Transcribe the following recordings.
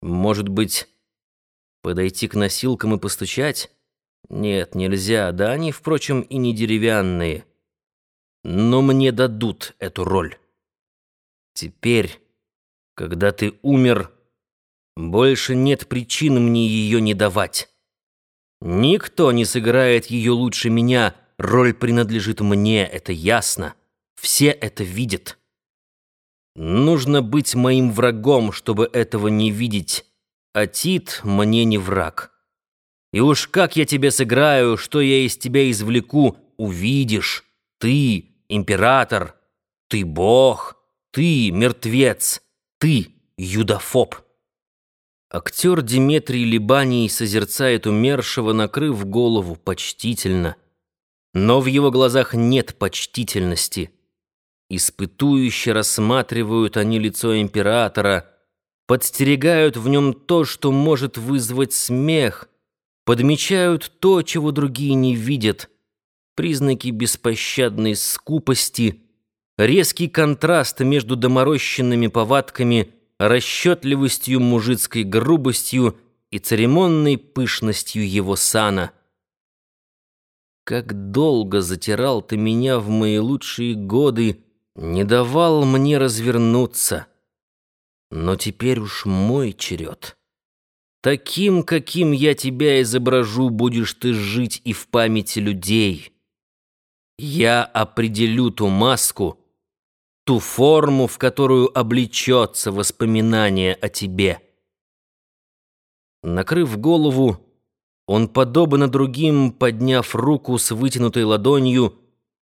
Может быть, подойти к носилкам и постучать? Нет, нельзя, да они, впрочем, и не деревянные. Но мне дадут эту роль. Теперь, когда ты умер, больше нет причин мне ее не давать. Никто не сыграет ее лучше меня, роль принадлежит мне, это ясно. Все это видят. Нужно быть моим врагом, чтобы этого не видеть, а Тит мне не враг. И уж как я тебе сыграю, что я из тебя извлеку, увидишь. Ты — император, ты — бог, ты — мертвец, ты — юдофоб. Актер Диметрий Либаний созерцает умершего, накрыв голову почтительно. Но в его глазах нет почтительности — Испытующе рассматривают они лицо императора, подстерегают в нем то, что может вызвать смех, подмечают то, чего другие не видят, признаки беспощадной скупости, резкий контраст между доморощенными повадками, расчетливостью, мужицкой грубостью и церемонной пышностью его сана. Как долго затирал ты меня в мои лучшие годы, не давал мне развернуться. Но теперь уж мой черед. Таким, каким я тебя изображу, будешь ты жить и в памяти людей. Я определю ту маску, ту форму, в которую облечется воспоминание о тебе. Накрыв голову, он, подобно другим, подняв руку с вытянутой ладонью,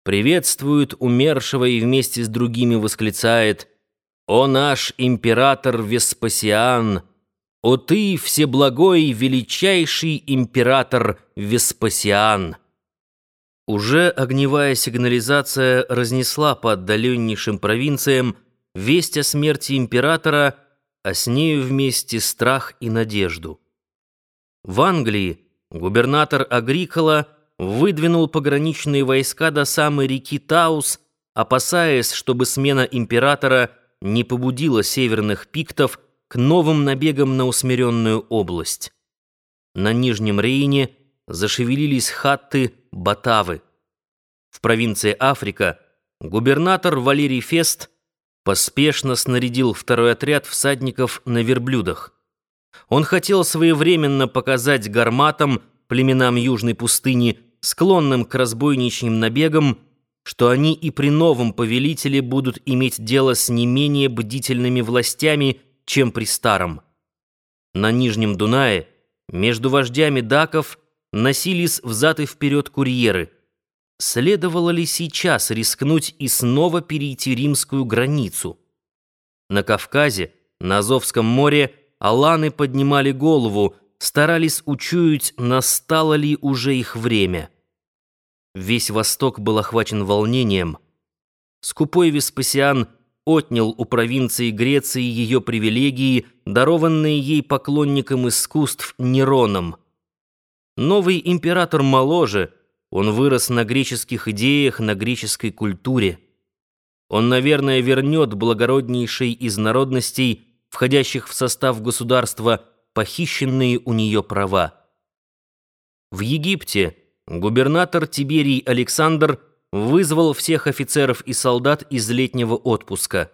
приветствует умершего и вместе с другими восклицает «О наш император Веспасиан! О ты, всеблагой, величайший император Веспасиан!» Уже огневая сигнализация разнесла по отдаленнейшим провинциям весть о смерти императора, а с нею вместе страх и надежду. В Англии губернатор Агрикола – выдвинул пограничные войска до самой реки Таус, опасаясь, чтобы смена императора не побудила северных пиктов к новым набегам на усмиренную область. На Нижнем Рейне зашевелились хатты Батавы. В провинции Африка губернатор Валерий Фест поспешно снарядил второй отряд всадников на верблюдах. Он хотел своевременно показать гарматам, племенам Южной пустыни, склонным к разбойничьим набегам, что они и при новом повелителе будут иметь дело с не менее бдительными властями, чем при старом. На Нижнем Дунае между вождями даков носились взад и вперед курьеры. Следовало ли сейчас рискнуть и снова перейти римскую границу? На Кавказе, на Азовском море, аланы поднимали голову, старались учуять, настало ли уже их время. Весь Восток был охвачен волнением. Скупой Веспасиан отнял у провинции Греции ее привилегии, дарованные ей поклонникам искусств Нероном. Новый император моложе, он вырос на греческих идеях, на греческой культуре. Он, наверное, вернет благороднейшей из народностей, входящих в состав государства, похищенные у нее права. В Египте губернатор Тиберий Александр вызвал всех офицеров и солдат из летнего отпуска.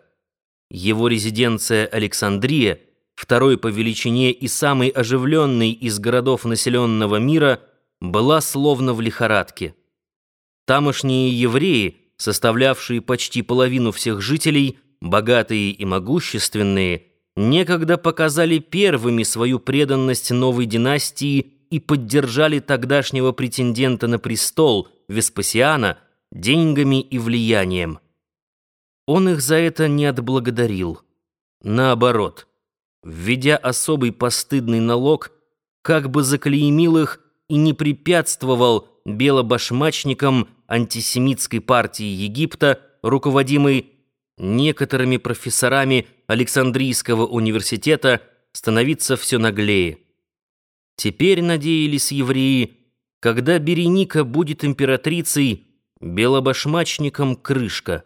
Его резиденция Александрия, второй по величине и самый оживленный из городов населенного мира, была словно в лихорадке. Тамошние евреи, составлявшие почти половину всех жителей, богатые и могущественные, некогда показали первыми свою преданность новой династии и поддержали тогдашнего претендента на престол Веспасиана деньгами и влиянием. Он их за это не отблагодарил. Наоборот, введя особый постыдный налог, как бы заклеймил их и не препятствовал белобашмачникам антисемитской партии Египта, руководимой некоторыми профессорами Александрийского университета становиться все наглее. Теперь надеялись евреи, когда Береника будет императрицей, белобашмачником крышка.